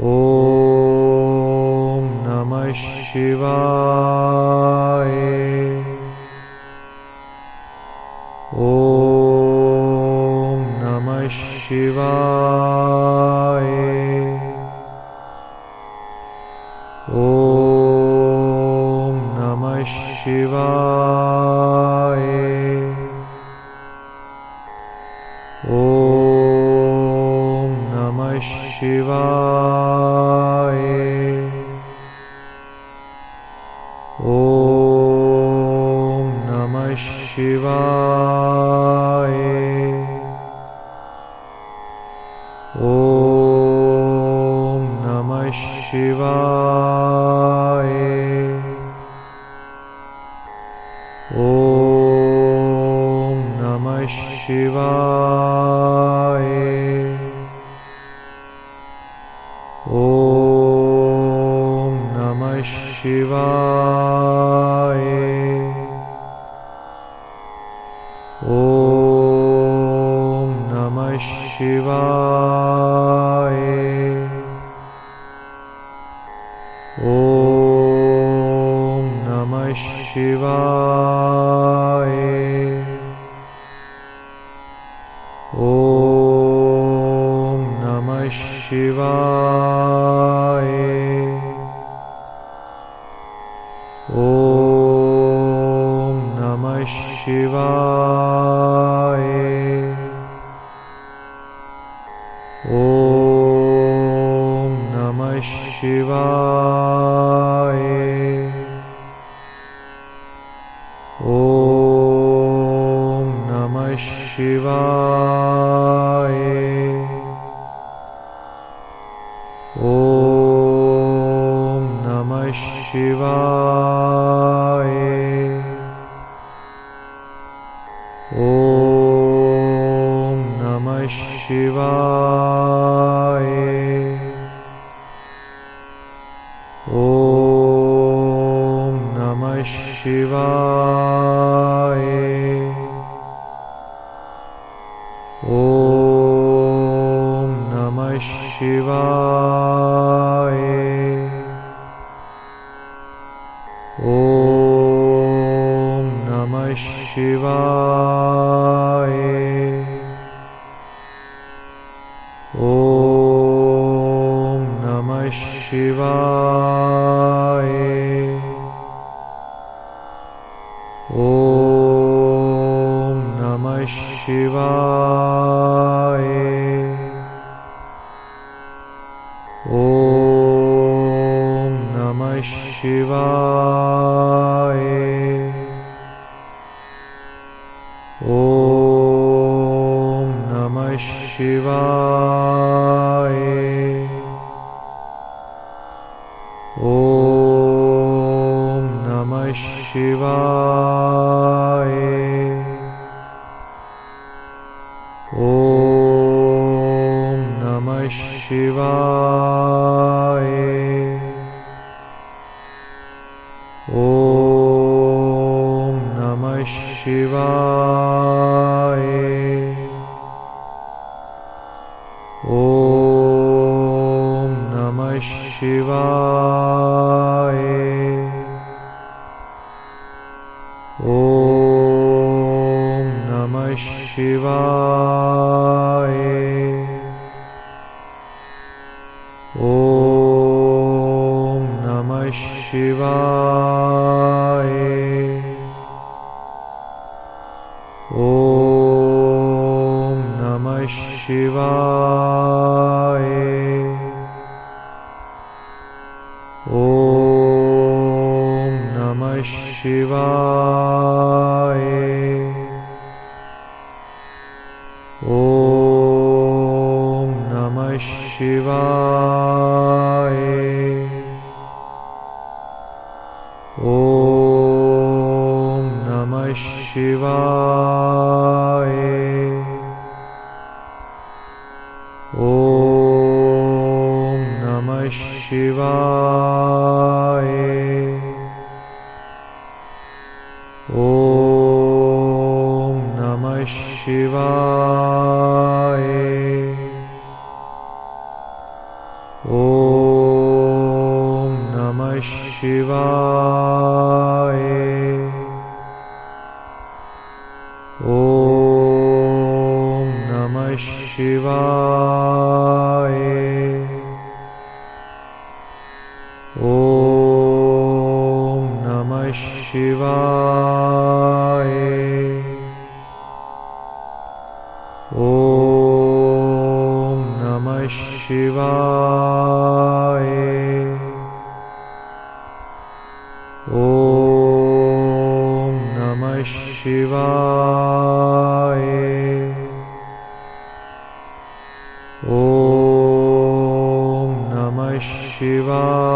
ॐ नमः शिवाय Shiva. शिवाय। ॐ नमः शिवाय ॐ नमः शिवाय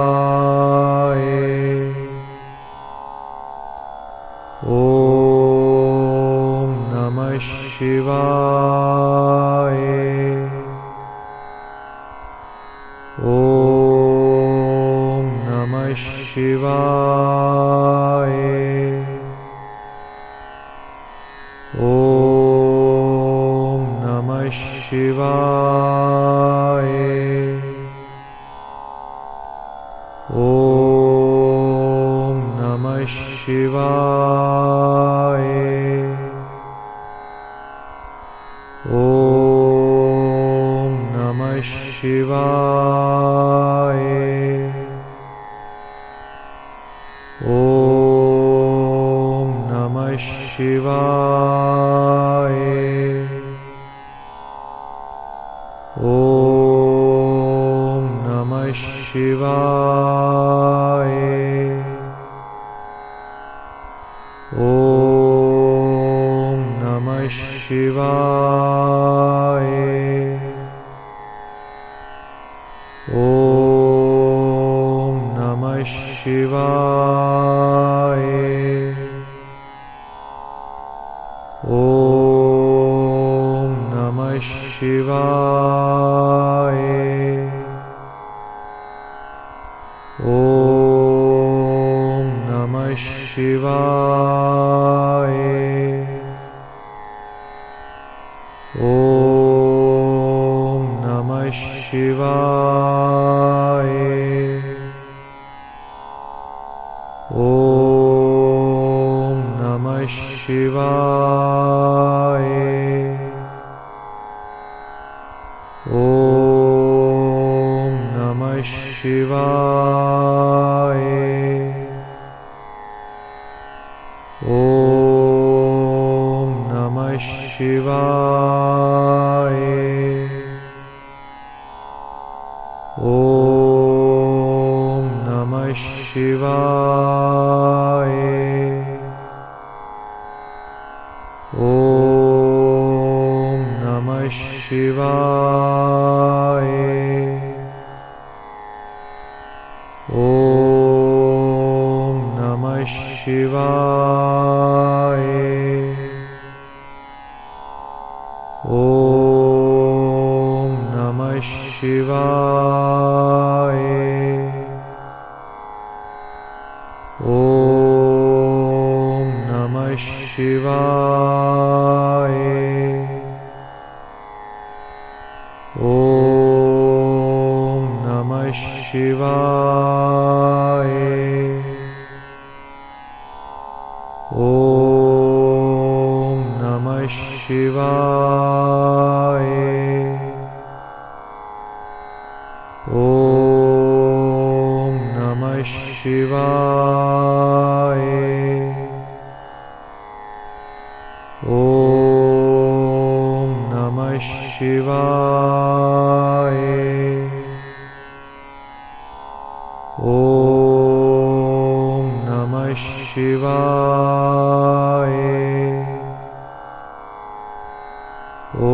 ॐ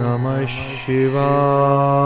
नमः शिवाय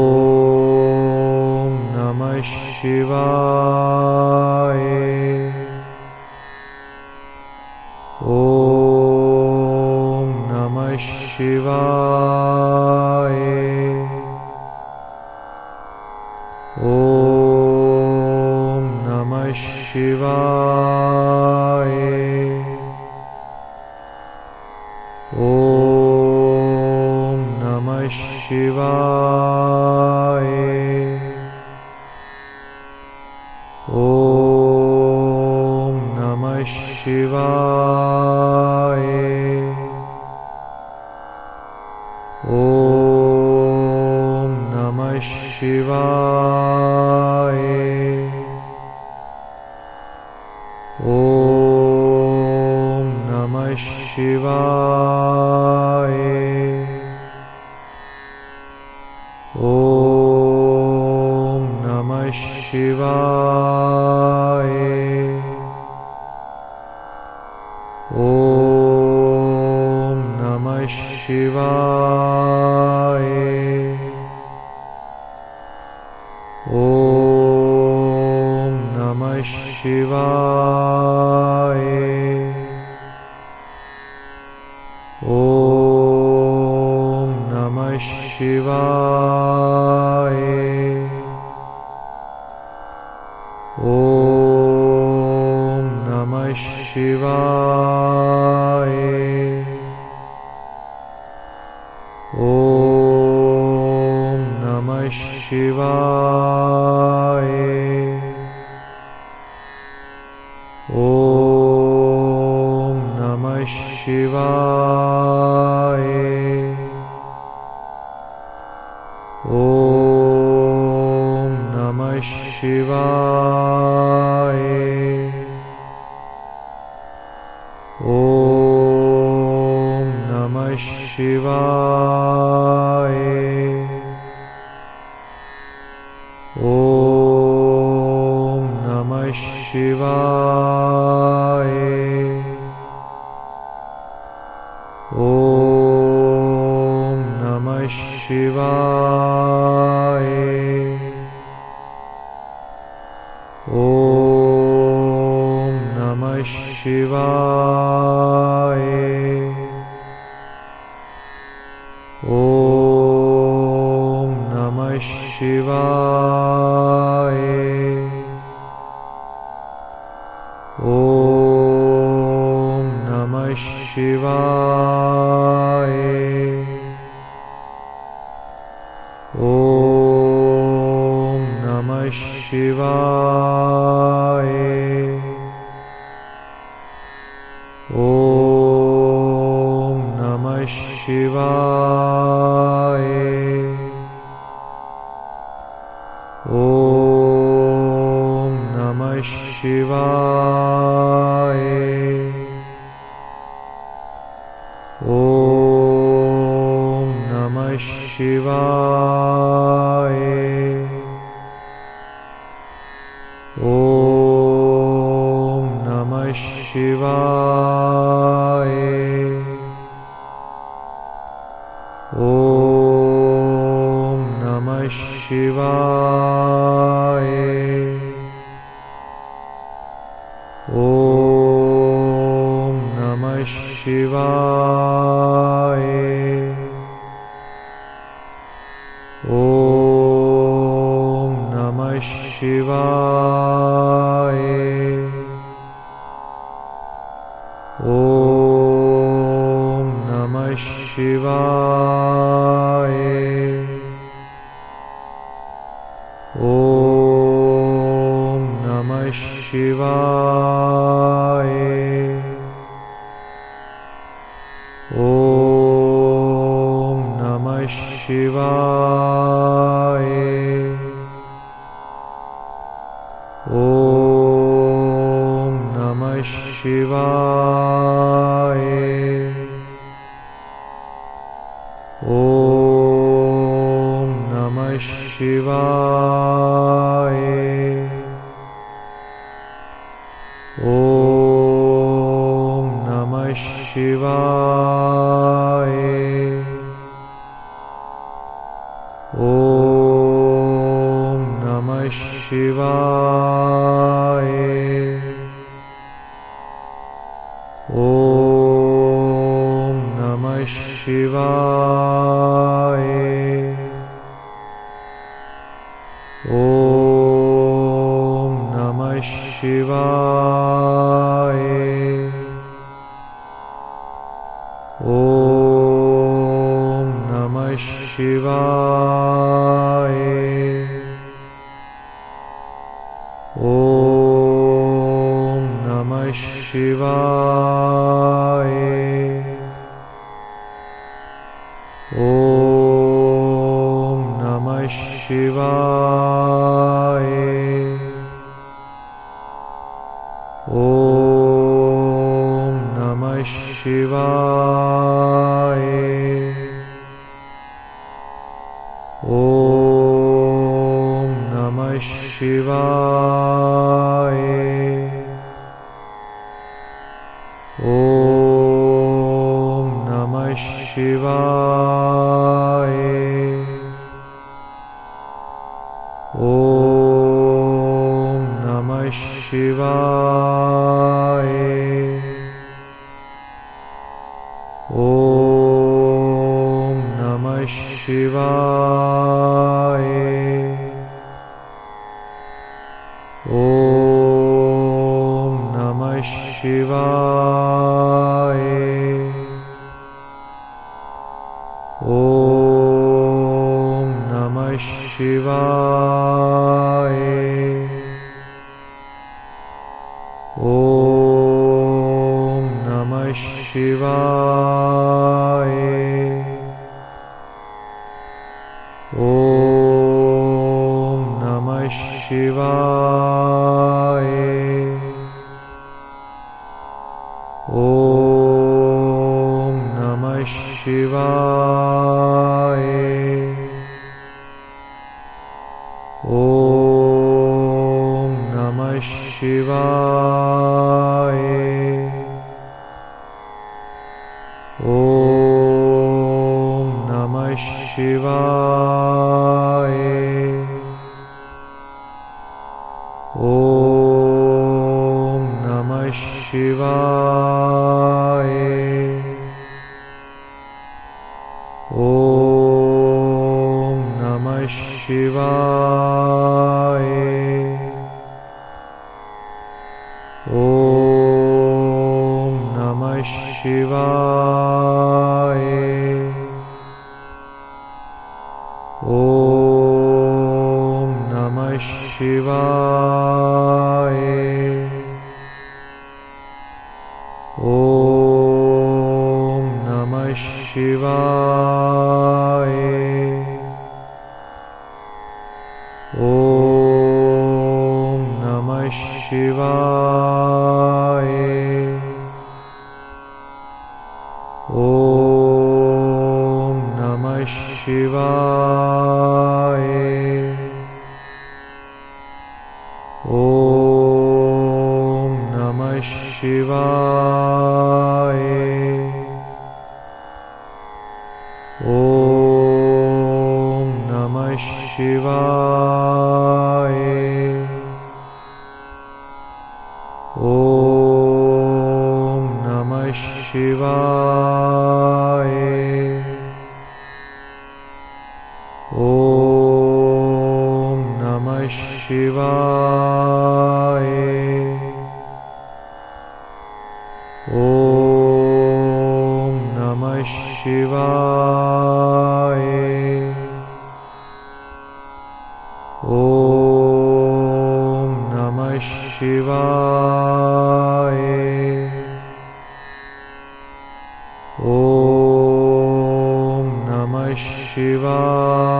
ॐ नमः शिवाय 去吧 शिवाय ॐ नमः शिवाय ॐ नमः शिवा ॐ नमः शिवाय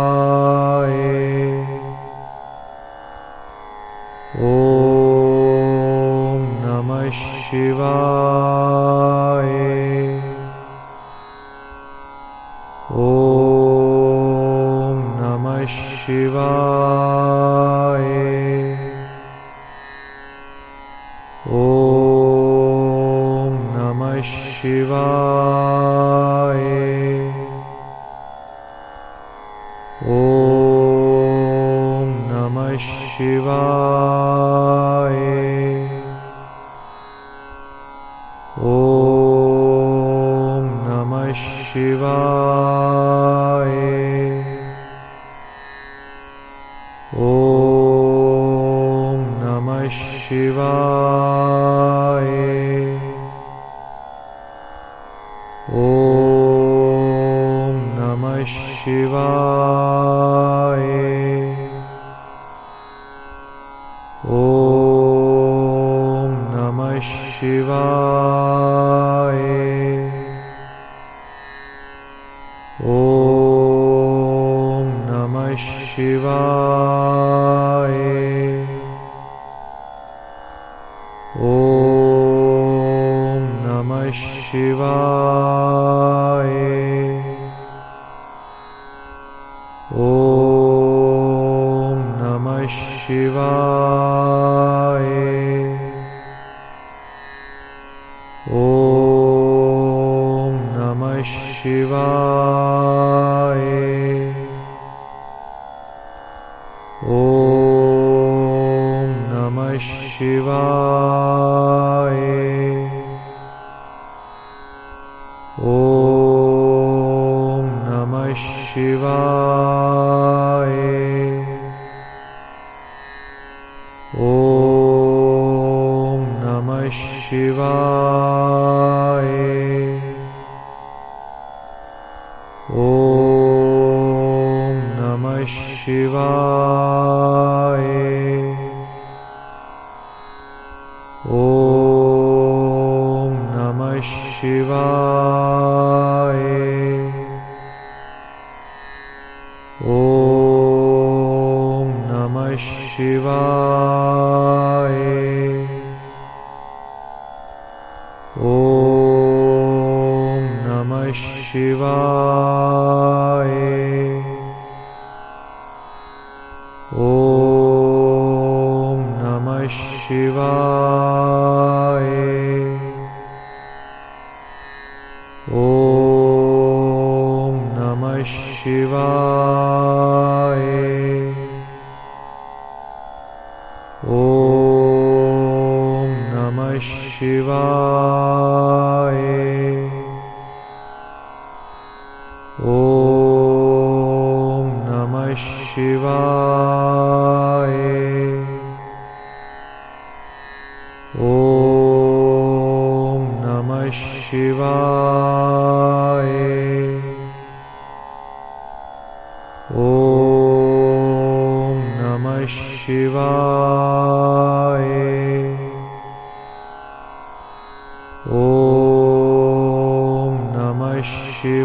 शिवा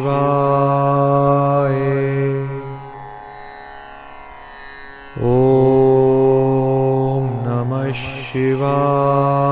शिवाय। ॐ नमः शिवाय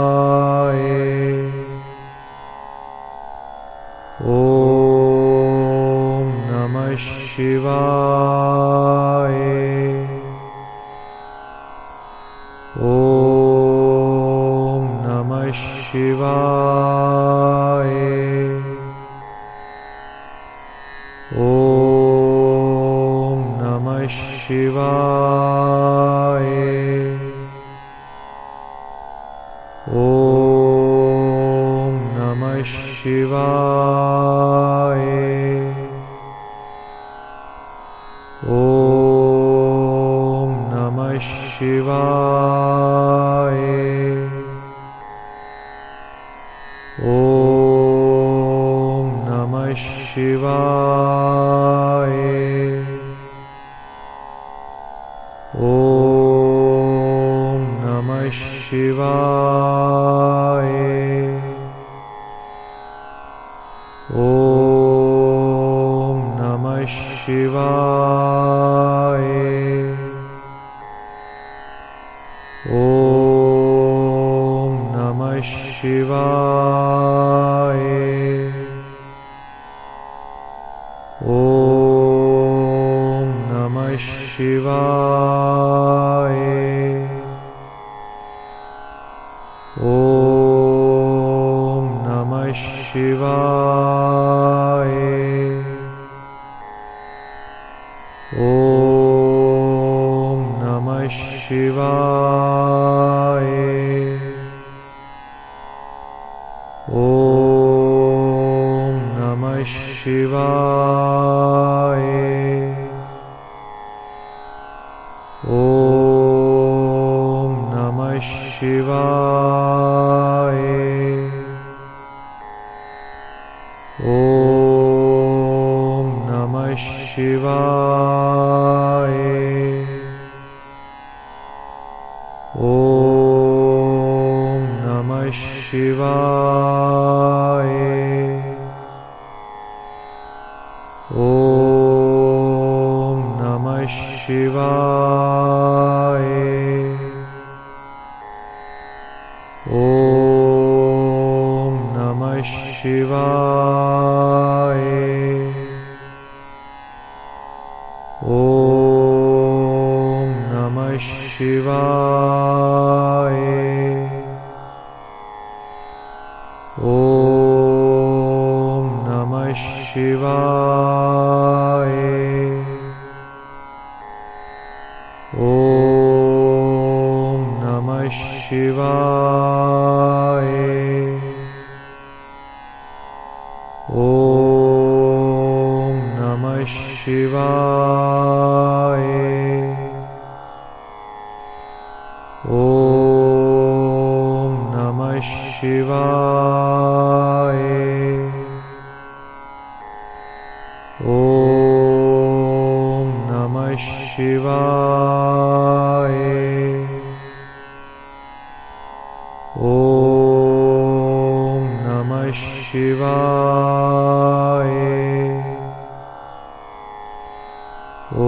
ॐ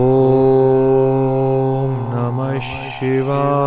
नमः शिवाय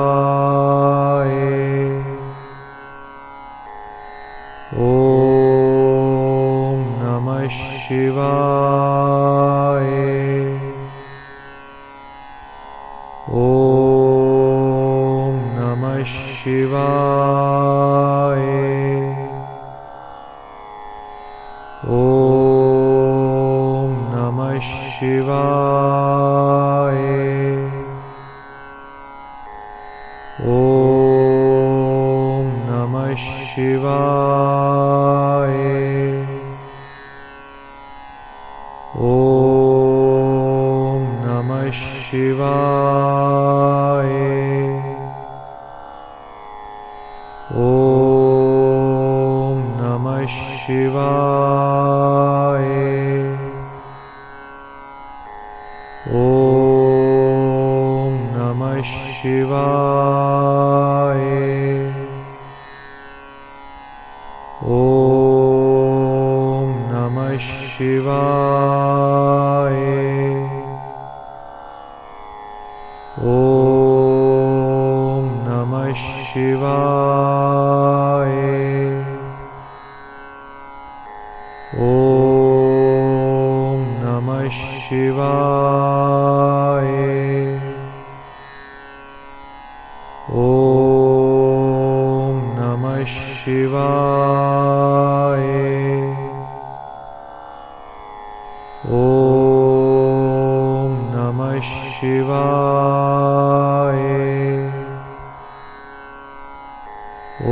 ॐ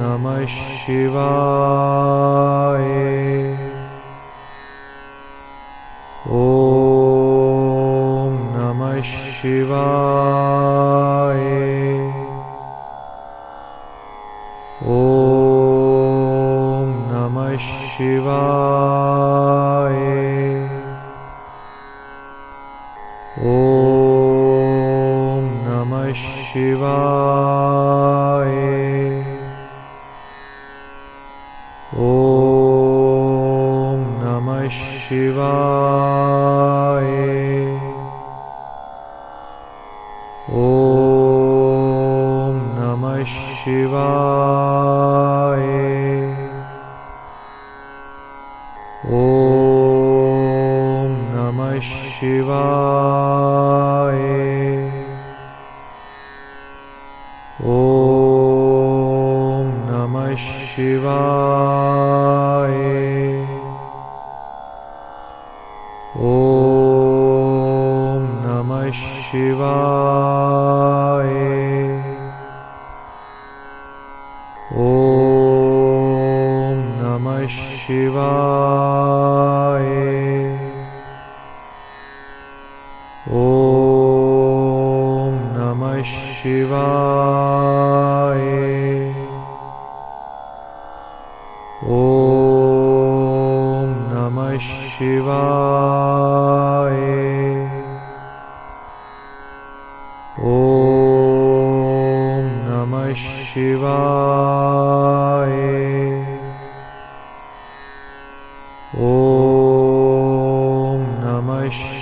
नमः शिवाय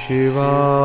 Shiva.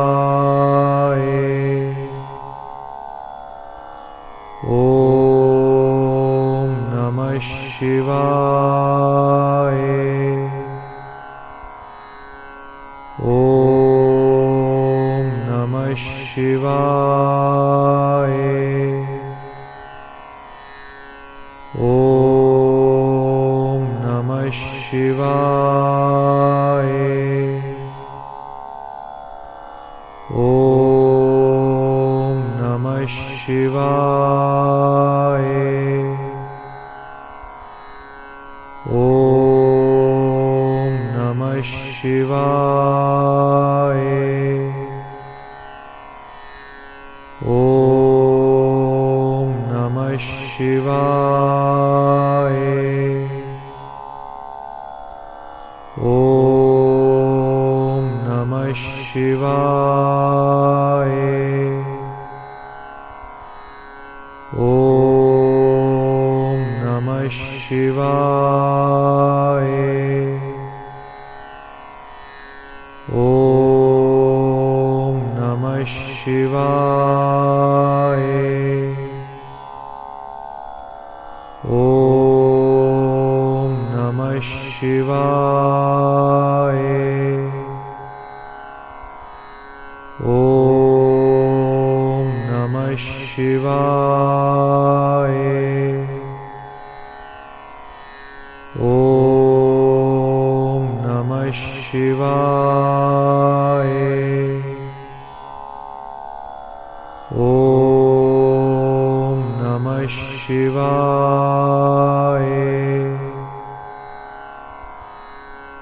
शिवाय।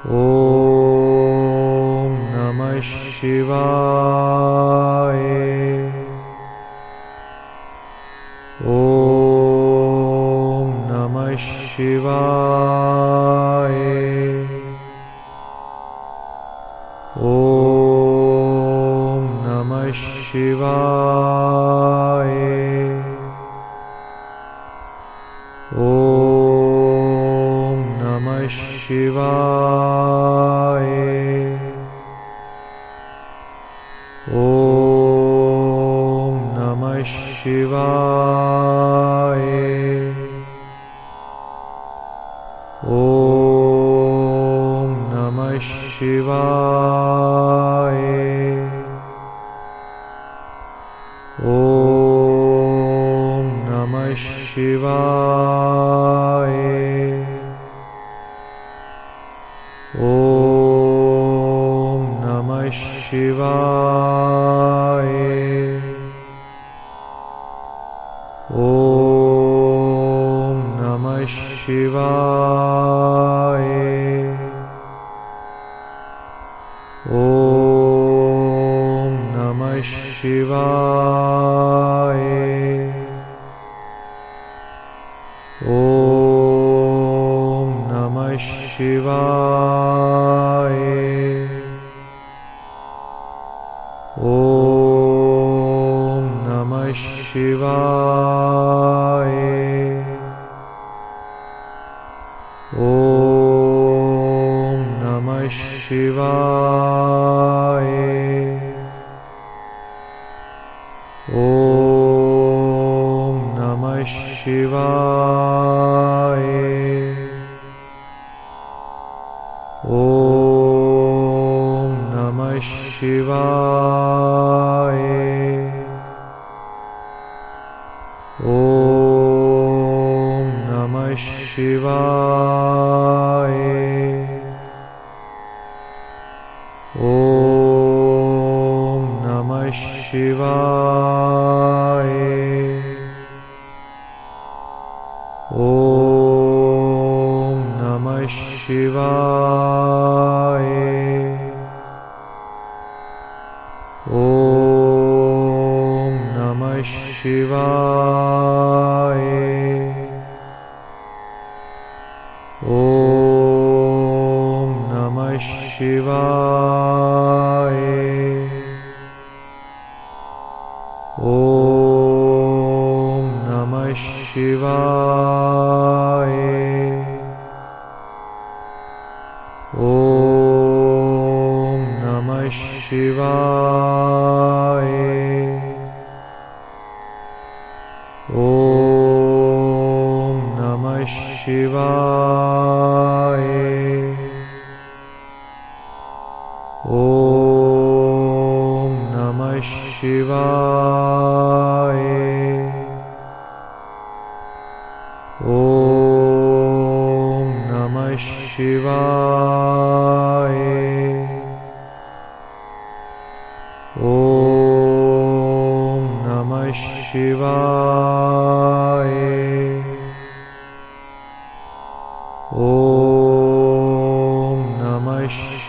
ॐ नमः शिवाय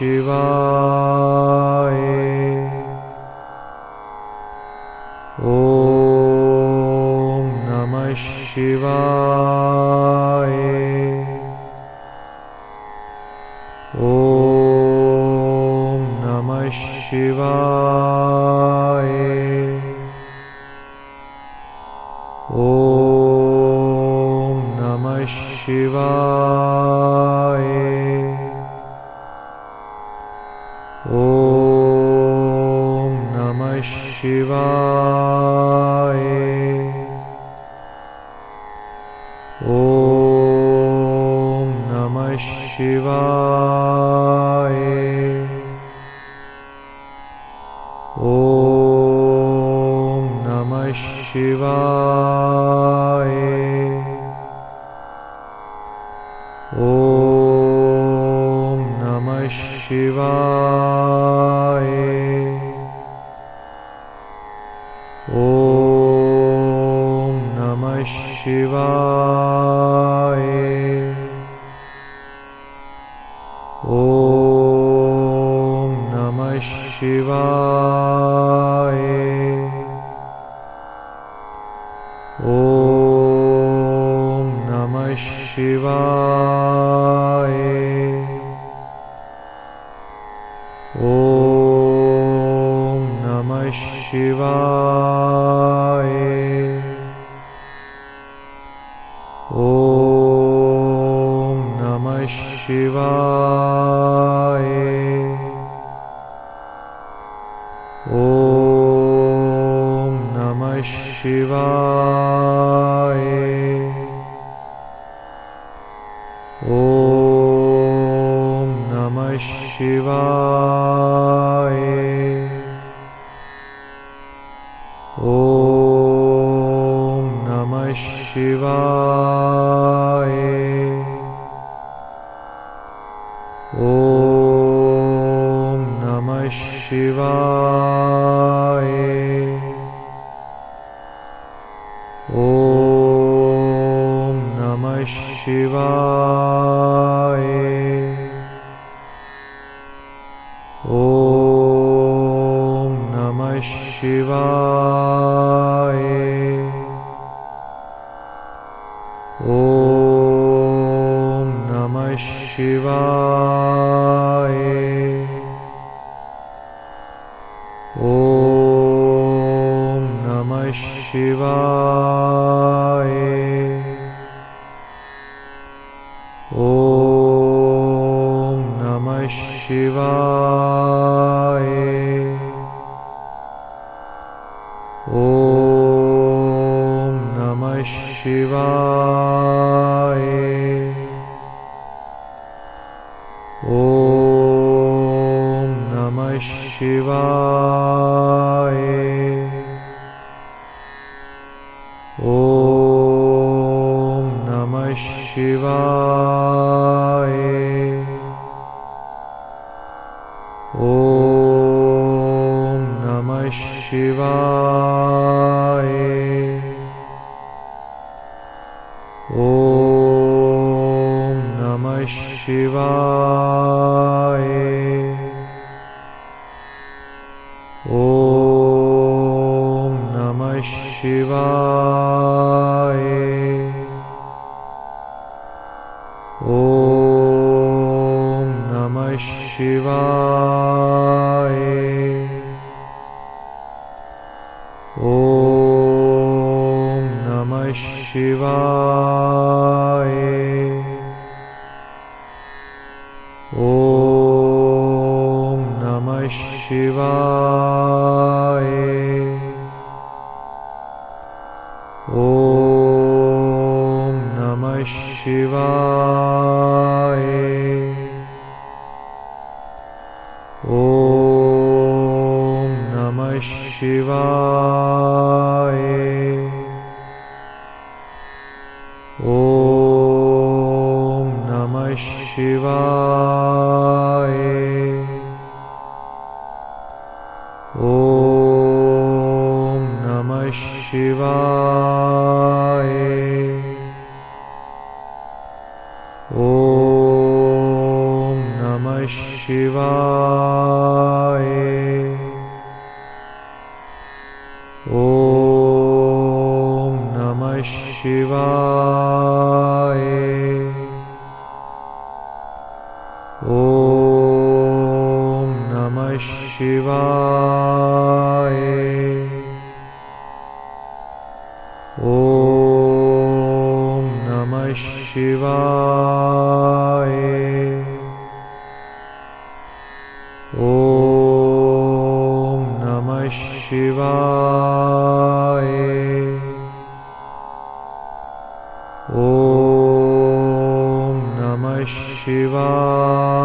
शिवाय। ॐ नमः शिवाय ॐ नमः शिवाय शिवा शिवाय। ॐ नमः शिवाय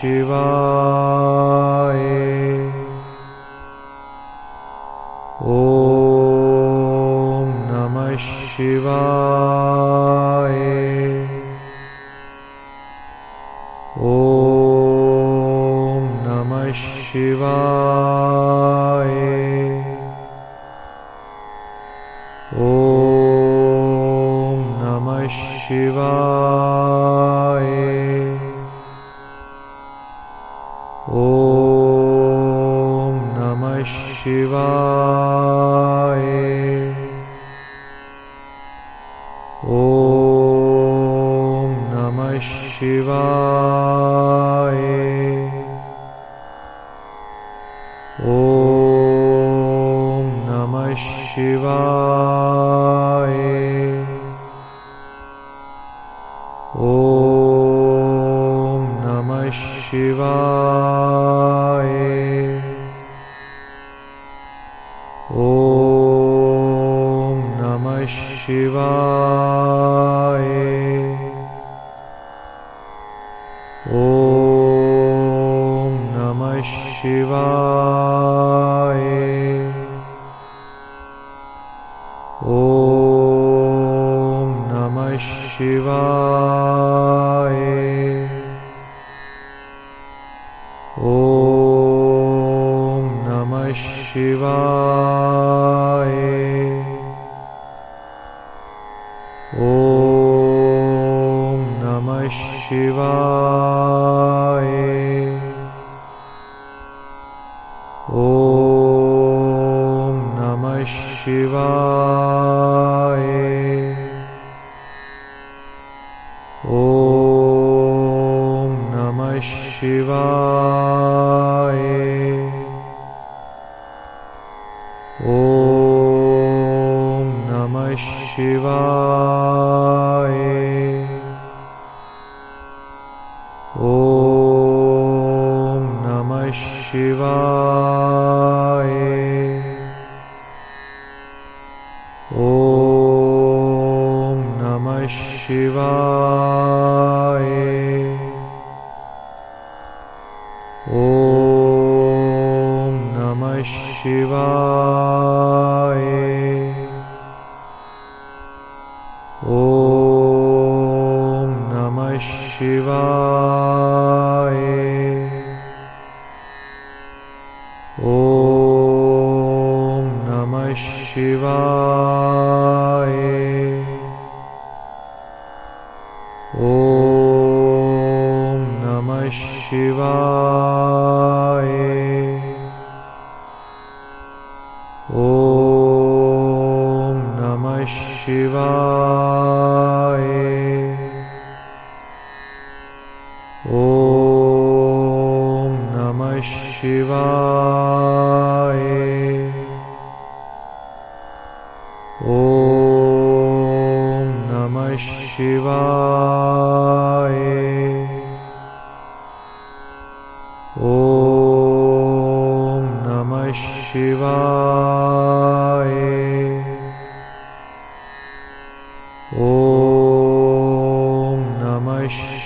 शिवा ॐ नमः शिवा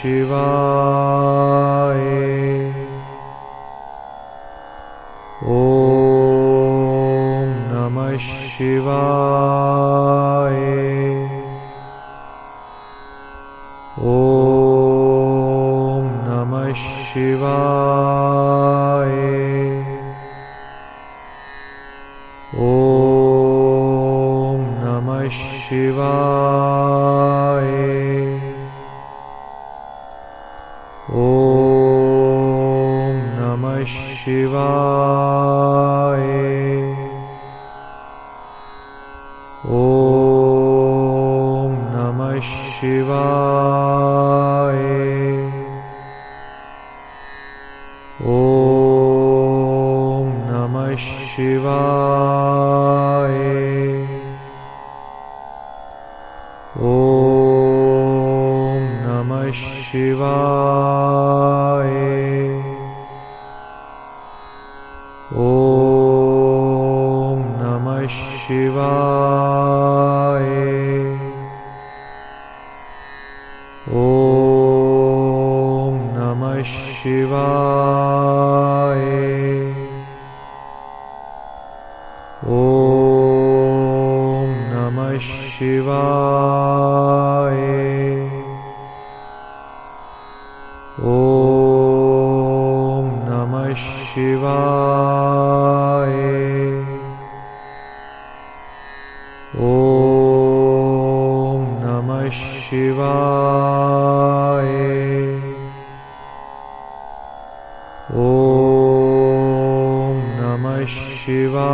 शिवा शिवाय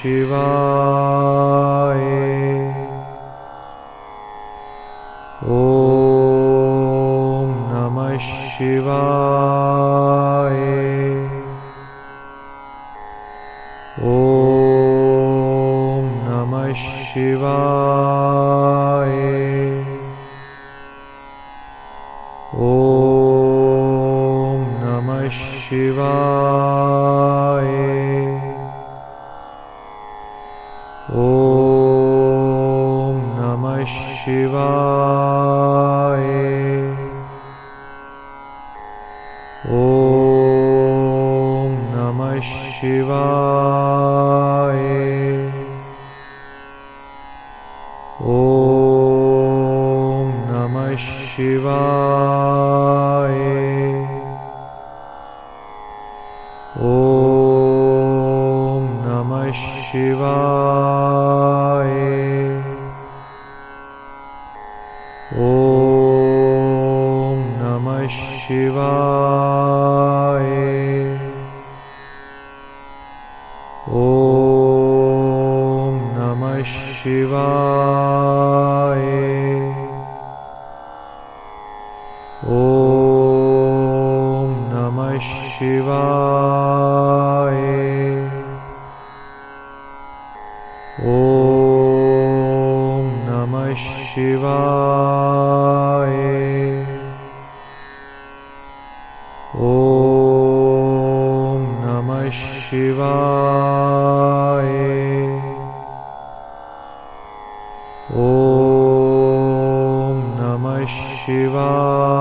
希望 ॐ नमः शिवाय